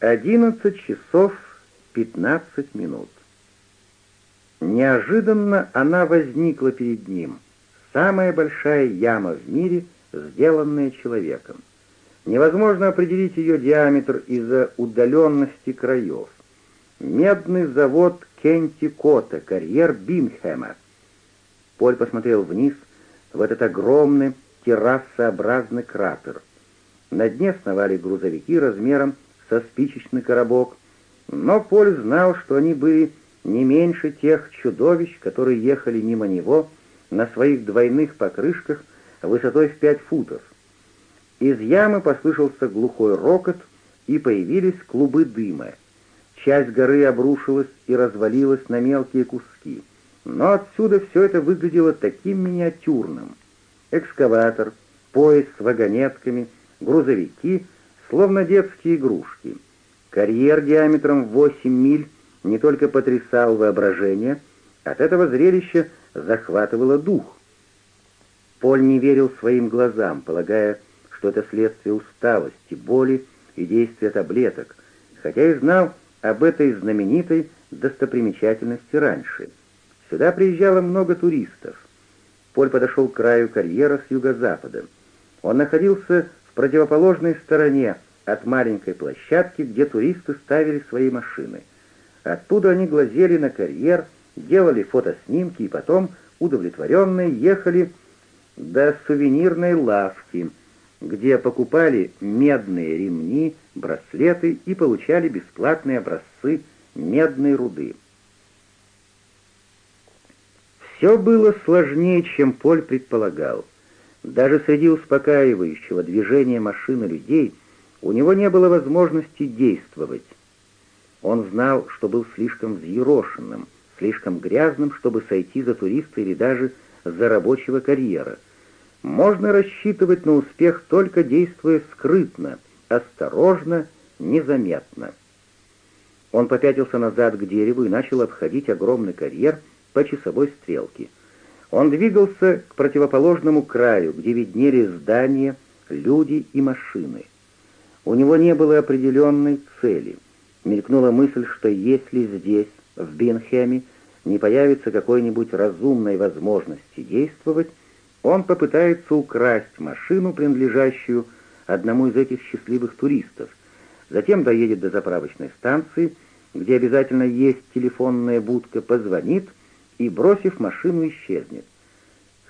11 часов 15 минут. Неожиданно она возникла перед ним. Самая большая яма в мире, сделанная человеком. Невозможно определить ее диаметр из-за удаленности краев. Медный завод Кентикота, карьер Бинхэма. Поль посмотрел вниз в этот огромный террасообразный кратер. На дне сновали грузовики размером со спичечный коробок, но Поль знал, что они были не меньше тех чудовищ, которые ехали мимо него на своих двойных покрышках высотой в пять футов. Из ямы послышался глухой рокот, и появились клубы дыма. Часть горы обрушилась и развалилась на мелкие куски, но отсюда все это выглядело таким миниатюрным. Экскаватор, поезд с вагонетками, грузовики — словно детские игрушки. Карьер диаметром 8 миль не только потрясал воображение, от этого зрелища захватывало дух. Поль не верил своим глазам, полагая, что это следствие усталости, боли и действия таблеток, хотя и знал об этой знаменитой достопримечательности раньше. Сюда приезжало много туристов. Поль подошел к краю карьера с юго-запада. Он находился в противоположной стороне от маленькой площадки, где туристы ставили свои машины. Оттуда они глазели на карьер, делали фотоснимки и потом, удовлетворенные, ехали до сувенирной лавки, где покупали медные ремни, браслеты и получали бесплатные образцы медной руды. Все было сложнее, чем Поль предполагал. Даже среди успокаивающего движения машины людей у него не было возможности действовать. Он знал, что был слишком взъерошенным, слишком грязным, чтобы сойти за туриста или даже за рабочего карьера. Можно рассчитывать на успех, только действуя скрытно, осторожно, незаметно. Он попятился назад к дереву и начал обходить огромный карьер по часовой стрелке — он двигался к противоположному краю, где виднели здания, люди и машины. У него не было определенной цели. Мелькнула мысль, что если здесь, в Бинхеме, не появится какой-нибудь разумной возможности действовать, он попытается украсть машину, принадлежащую одному из этих счастливых туристов, затем доедет до заправочной станции, где обязательно есть телефонная будка, позвонит — и, бросив машину, исчезнет.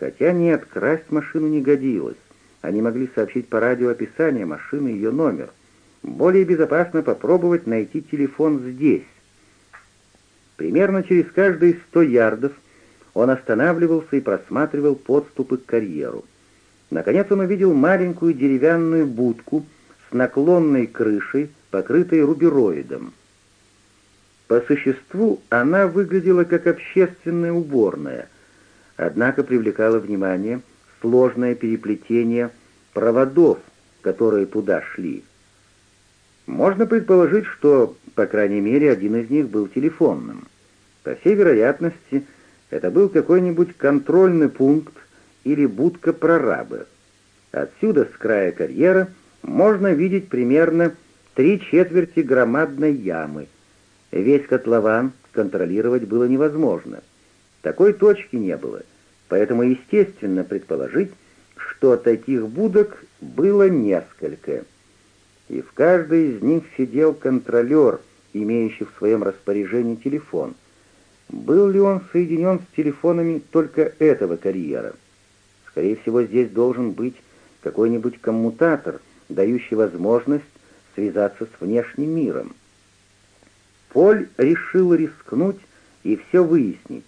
Хотя не открасть машину не годилось. Они могли сообщить по радио описание машины и ее номер. Более безопасно попробовать найти телефон здесь. Примерно через каждые сто ярдов он останавливался и просматривал подступы к карьеру. Наконец он увидел маленькую деревянную будку с наклонной крышей, покрытой рубероидом. По существу она выглядела как общественная уборная, однако привлекала внимание сложное переплетение проводов, которые туда шли. Можно предположить, что, по крайней мере, один из них был телефонным. По всей вероятности, это был какой-нибудь контрольный пункт или будка прорабы. Отсюда, с края карьера, можно видеть примерно три четверти громадной ямы — Весь котлован контролировать было невозможно. Такой точки не было, поэтому естественно предположить, что таких будок было несколько. И в каждой из них сидел контролер, имеющий в своем распоряжении телефон. Был ли он соединен с телефонами только этого карьера? Скорее всего, здесь должен быть какой-нибудь коммутатор, дающий возможность связаться с внешним миром. Поль решил рискнуть и все выяснить.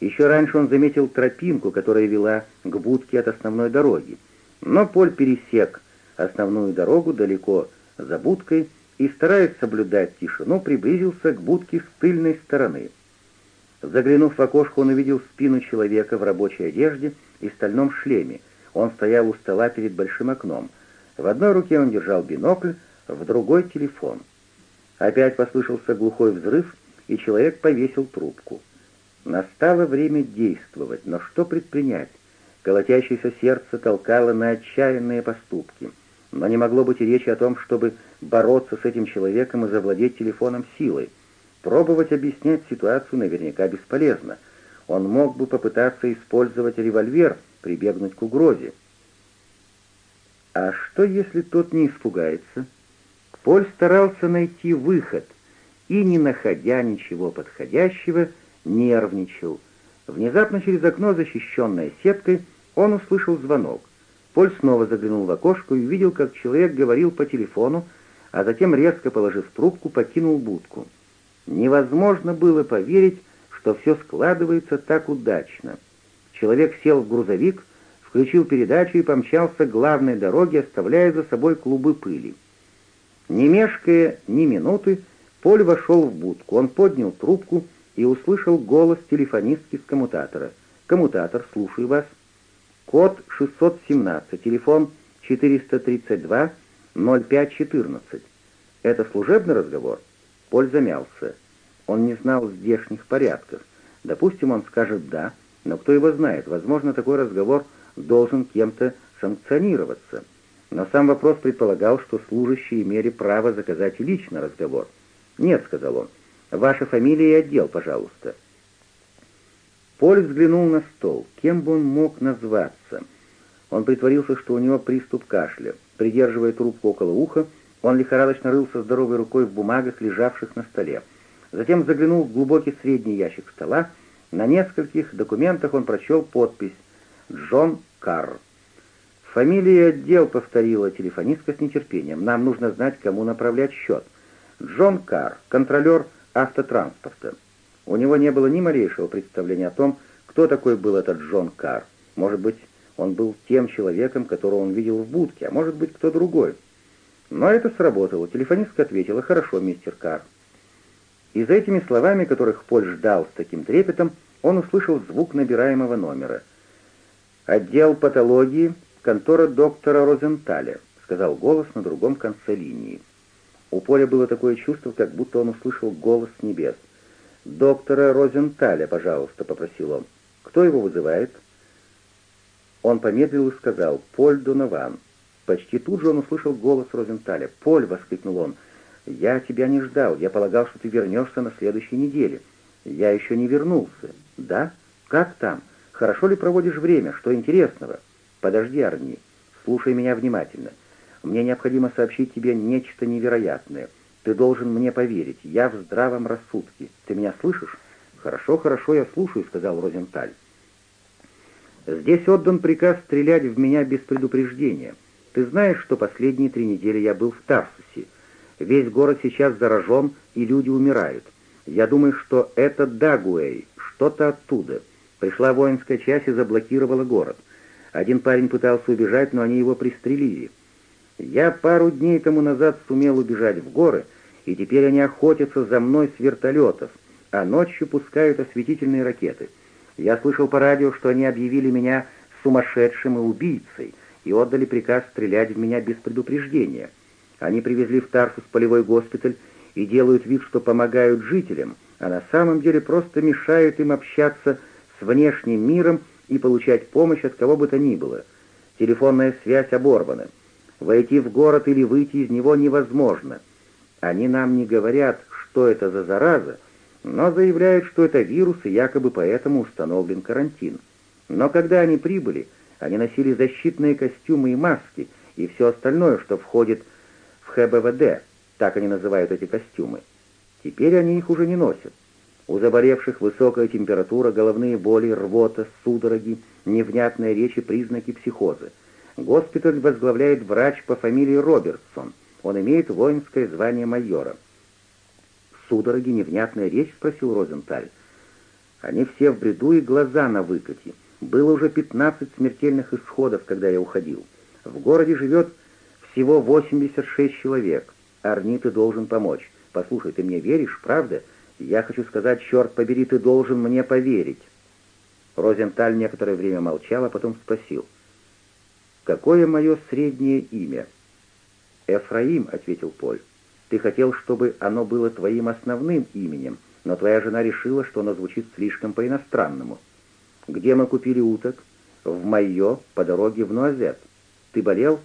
Еще раньше он заметил тропинку, которая вела к будке от основной дороги. Но Поль пересек основную дорогу далеко за будкой и, стараясь соблюдать тишину, приблизился к будке с тыльной стороны. Заглянув в окошко, он увидел спину человека в рабочей одежде и стальном шлеме. Он стоял у стола перед большим окном. В одной руке он держал бинокль, в другой — телефон — Опять послышался глухой взрыв, и человек повесил трубку. Настало время действовать, но что предпринять? Колотящееся сердце толкало на отчаянные поступки, но не могло быть и речи о том, чтобы бороться с этим человеком и завладеть телефоном силой. Пробовать объяснять ситуацию наверняка бесполезно. Он мог бы попытаться использовать револьвер, прибегнуть к угрозе. А что, если тот не испугается? Поль старался найти выход и, не находя ничего подходящего, нервничал. Внезапно через окно, защищенное сеткой, он услышал звонок. Поль снова заглянул в окошко и увидел, как человек говорил по телефону, а затем, резко положив трубку, покинул будку. Невозможно было поверить, что все складывается так удачно. Человек сел в грузовик, включил передачу и помчался к главной дороге, оставляя за собой клубы пыли. Не мешкая ни минуты, Поль вошел в будку. Он поднял трубку и услышал голос телефонистки с коммутатора. «Коммутатор, слушаю вас». Код 617, телефон 432-0514. Это служебный разговор? Поль замялся. Он не знал здешних порядков. Допустим, он скажет «да», но кто его знает, возможно, такой разговор должен кем-то санкционироваться но сам вопрос предполагал, что служащие имели право заказать лично разговор. «Нет», — сказал он, — «ваша фамилия и отдел, пожалуйста». Поль взглянул на стол. Кем бы он мог назваться? Он притворился, что у него приступ кашля. Придерживая трубку около уха, он лихорадочно рылся здоровой рукой в бумагах, лежавших на столе. Затем заглянул в глубокий средний ящик стола. На нескольких документах он прочел подпись «Джон Карр». «Фамилия отдел», — повторила телефонистка с нетерпением. «Нам нужно знать, кому направлять счет». «Джон Карр, контролер автотранспорта». У него не было ни малейшего представления о том, кто такой был этот Джон Карр. Может быть, он был тем человеком, которого он видел в будке, а может быть, кто другой. Но это сработало. Телефонистка ответила «Хорошо, мистер Карр». И за этими словами, которых Поль ждал с таким трепетом, он услышал звук набираемого номера. «Отдел патологии», контора доктора Розенталя», — сказал голос на другом конце линии. У Поля было такое чувство, как будто он услышал голос небес. «Доктора Розенталя, пожалуйста», — попросил он. «Кто его вызывает?» Он помедлил и сказал «Поль Донован». Почти тут же он услышал голос Розенталя. «Поль!» — воскликнул он. «Я тебя не ждал. Я полагал, что ты вернешься на следующей неделе. Я еще не вернулся. Да? Как там? Хорошо ли проводишь время? Что интересного?» «Подожди, Арни, слушай меня внимательно. Мне необходимо сообщить тебе нечто невероятное. Ты должен мне поверить. Я в здравом рассудке. Ты меня слышишь?» «Хорошо, хорошо, я слушаю», — сказал Розенталь. «Здесь отдан приказ стрелять в меня без предупреждения. Ты знаешь, что последние три недели я был в Тарсусе. Весь город сейчас заражен, и люди умирают. Я думаю, что это Дагуэй, что-то оттуда. Пришла воинская часть и заблокировала город. Один парень пытался убежать, но они его пристрелили. Я пару дней тому назад сумел убежать в горы, и теперь они охотятся за мной с вертолетов, а ночью пускают осветительные ракеты. Я слышал по радио, что они объявили меня сумасшедшим и убийцей и отдали приказ стрелять в меня без предупреждения. Они привезли в Тарсус полевой госпиталь и делают вид, что помогают жителям, а на самом деле просто мешают им общаться с внешним миром и получать помощь от кого бы то ни было. Телефонная связь оборвана. Войти в город или выйти из него невозможно. Они нам не говорят, что это за зараза, но заявляют, что это вирус, и якобы поэтому установлен карантин. Но когда они прибыли, они носили защитные костюмы и маски, и все остальное, что входит в ХБВД, так они называют эти костюмы. Теперь они их уже не носят. У заболевших высокая температура, головные боли, рвота, судороги, невнятная речь и признаки психоза. Госпиталь возглавляет врач по фамилии Робертсон. Он имеет воинское звание майора. «Судороги, невнятная речь?» — спросил Розенталь. «Они все в бреду и глаза на выкате. Было уже 15 смертельных исходов, когда я уходил. В городе живет всего 86 человек. Арни, ты должен помочь. Послушай, ты мне веришь, правда?» Я хочу сказать, черт побери, ты должен мне поверить». Розенталь некоторое время молчал, а потом спросил. «Какое мое среднее имя?» «Эфраим», — ответил Поль. «Ты хотел, чтобы оно было твоим основным именем, но твоя жена решила, что оно звучит слишком по-иностранному. Где мы купили уток?» «В Майо, по дороге в Нуазет. Ты болел?»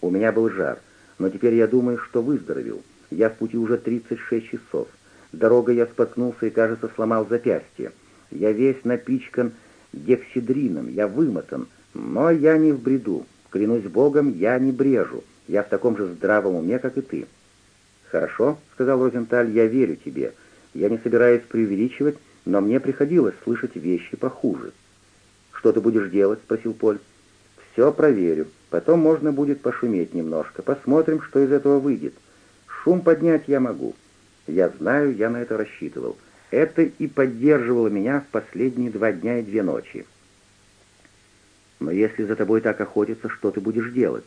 «У меня был жар, но теперь я думаю, что выздоровел. Я в пути уже 36 часов. Дорога, я споткнулся и, кажется, сломал запястье. Я весь напичкан гексидрином, я вымотан, но я не в бреду. Клянусь Богом, я не брежу. Я в таком же здравом уме, как и ты». «Хорошо», — сказал Розенталь, — «я верю тебе. Я не собираюсь преувеличивать, но мне приходилось слышать вещи похуже». «Что ты будешь делать?» — спросил Поль. «Все проверю. Потом можно будет пошуметь немножко. Посмотрим, что из этого выйдет. Шум поднять я могу. Я знаю, я на это рассчитывал. Это и поддерживало меня в последние два дня и две ночи. «Но если за тобой так охотятся, что ты будешь делать?»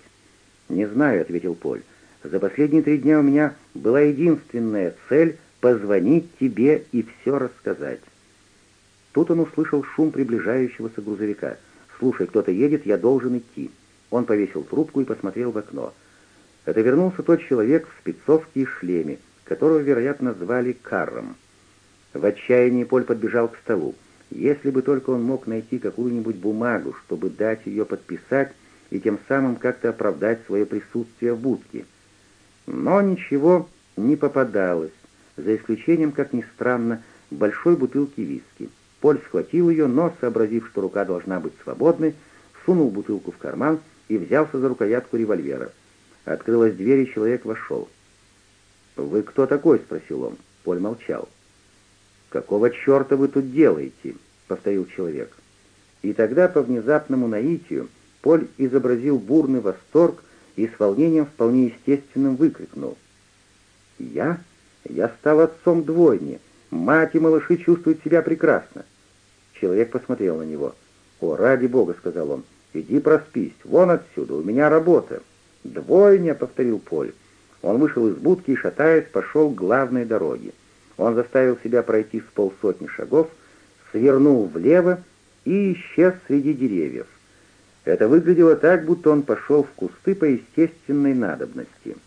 «Не знаю», — ответил Поль. «За последние три дня у меня была единственная цель — позвонить тебе и все рассказать». Тут он услышал шум приближающегося грузовика. «Слушай, кто-то едет, я должен идти». Он повесил трубку и посмотрел в окно. Это вернулся тот человек в спецовке и шлеме которого, вероятно, звали Карром. В отчаянии Поль подбежал к столу. Если бы только он мог найти какую-нибудь бумагу, чтобы дать ее подписать и тем самым как-то оправдать свое присутствие в будке. Но ничего не попадалось, за исключением, как ни странно, большой бутылки виски. Поль схватил ее, но, сообразив, что рука должна быть свободной, сунул бутылку в карман и взялся за рукоятку револьвера. Открылась дверь, и человек вошел. «Вы кто такой?» — спросил он. Поль молчал. «Какого черта вы тут делаете?» — повторил человек. И тогда, по внезапному наитию, Поль изобразил бурный восторг и с волнением вполне естественным выкрикнул. «Я? Я стал отцом двойни. Мать и малыши чувствуют себя прекрасно». Человек посмотрел на него. «О, ради бога!» — сказал он. «Иди проспись. Вон отсюда. У меня работа». «Двойня!» — повторил Поль. Он вышел из будки и, шатаясь, пошел к главной дороге. Он заставил себя пройти с полсотни шагов, свернул влево и исчез среди деревьев. Это выглядело так, будто он пошел в кусты по естественной надобности —